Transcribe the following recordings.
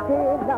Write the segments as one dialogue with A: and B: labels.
A: बोलते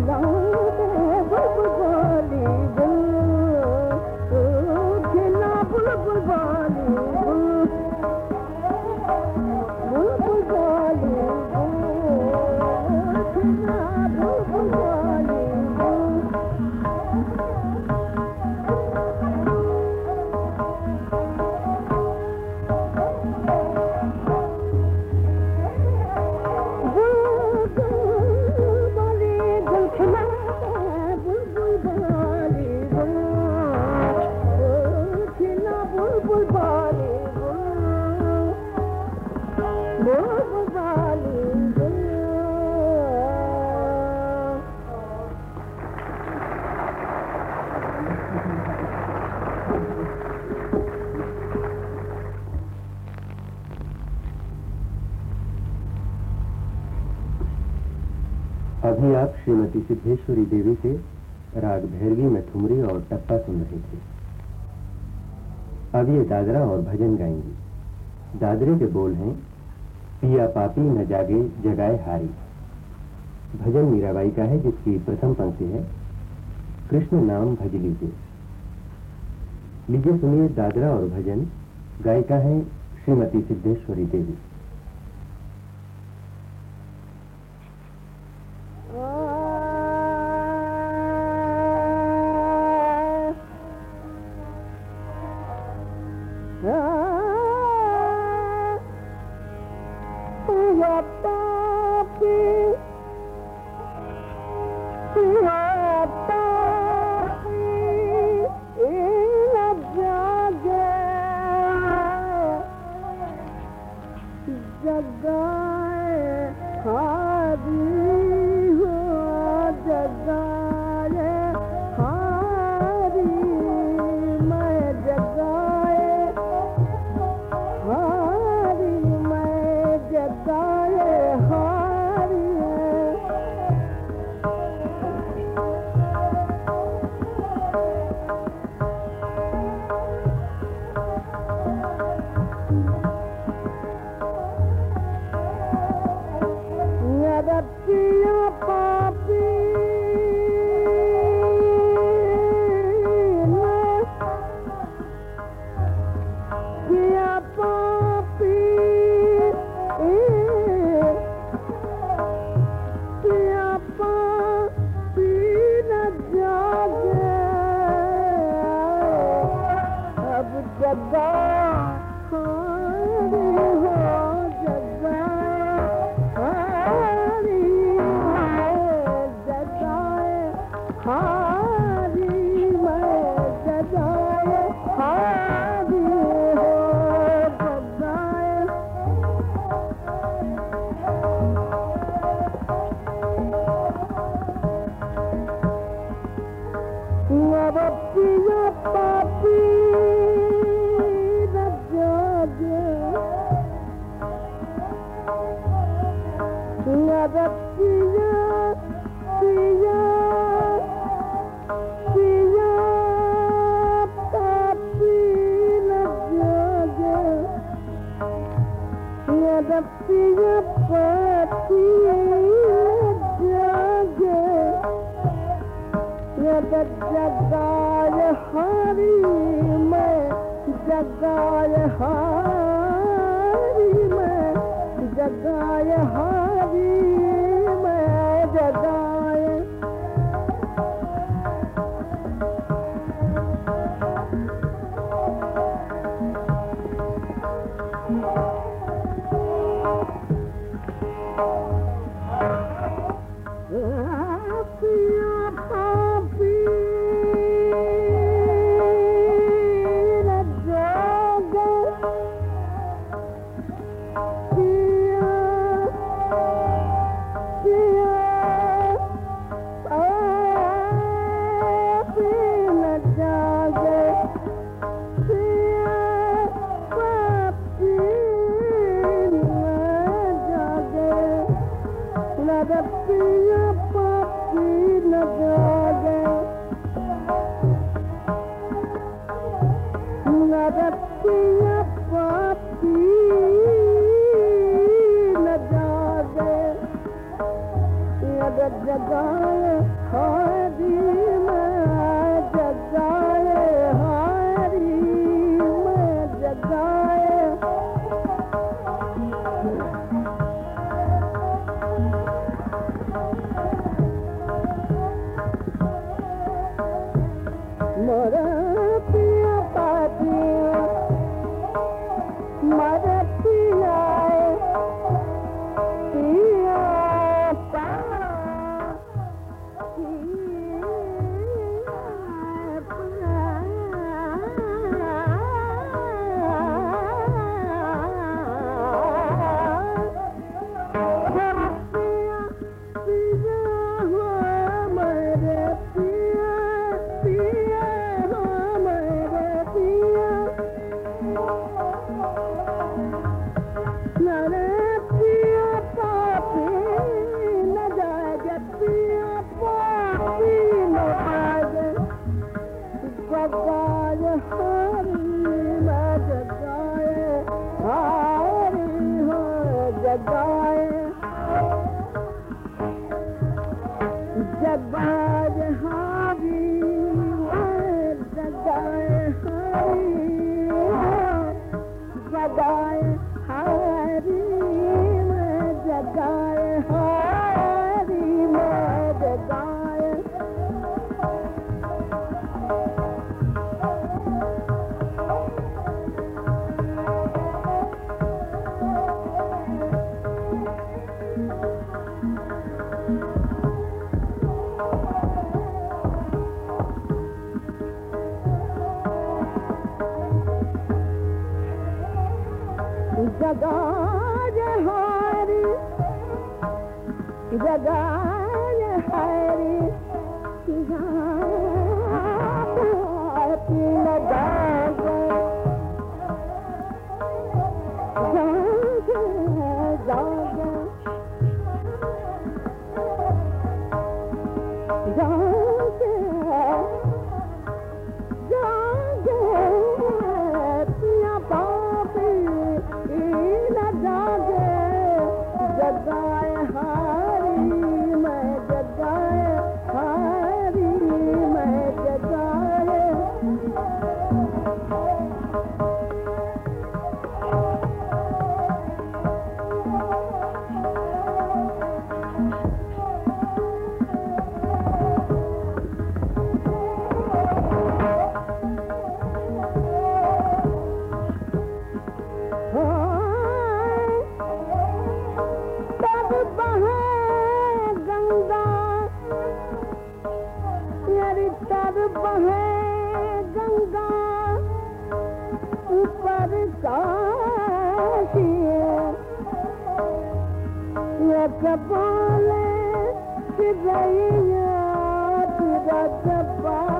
B: belong.
A: अब ये दादरा और भजन गाएंगे दादरे के बोल हैं पिया पापी न जागे जगाए हारी भजन मीराबाई का है जिसकी प्रथम पंक्ति है कृष्ण नाम भज लीजिए लीजिए सुनिए दादरा और भजन गायिका है श्रीमती सिद्धेश्वरी देवी
C: God. जॻान चपाल चपाल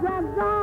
C: जगा